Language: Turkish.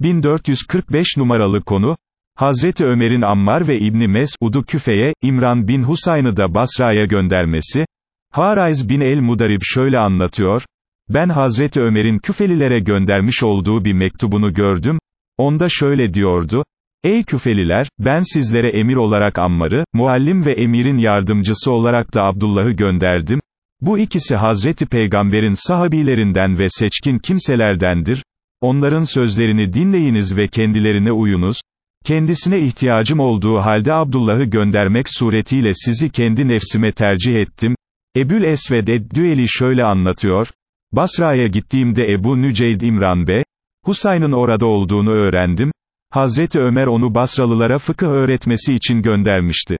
1445 numaralı konu, Hazreti Ömer'in Ammar ve İbni Mes'ud'u Küfe'ye, İmran bin Husayn'ı da Basra'ya göndermesi, Harayz bin el-Mudarib şöyle anlatıyor, ben Hazreti Ömer'in Küfelilere göndermiş olduğu bir mektubunu gördüm, onda şöyle diyordu, Ey Küfeliler, ben sizlere emir olarak Ammar'ı, muallim ve emirin yardımcısı olarak da Abdullah'ı gönderdim, bu ikisi Hazreti Peygamber'in sahabilerinden ve seçkin kimselerdendir, onların sözlerini dinleyiniz ve kendilerine uyunuz, kendisine ihtiyacım olduğu halde Abdullah'ı göndermek suretiyle sizi kendi nefsime tercih ettim, Ebül Esved Eddüeli şöyle anlatıyor, Basra'ya gittiğimde Ebu Nüceyd İmran B. Husayn'ın orada olduğunu öğrendim, Hazreti Ömer onu Basralılara fıkıh öğretmesi için göndermişti.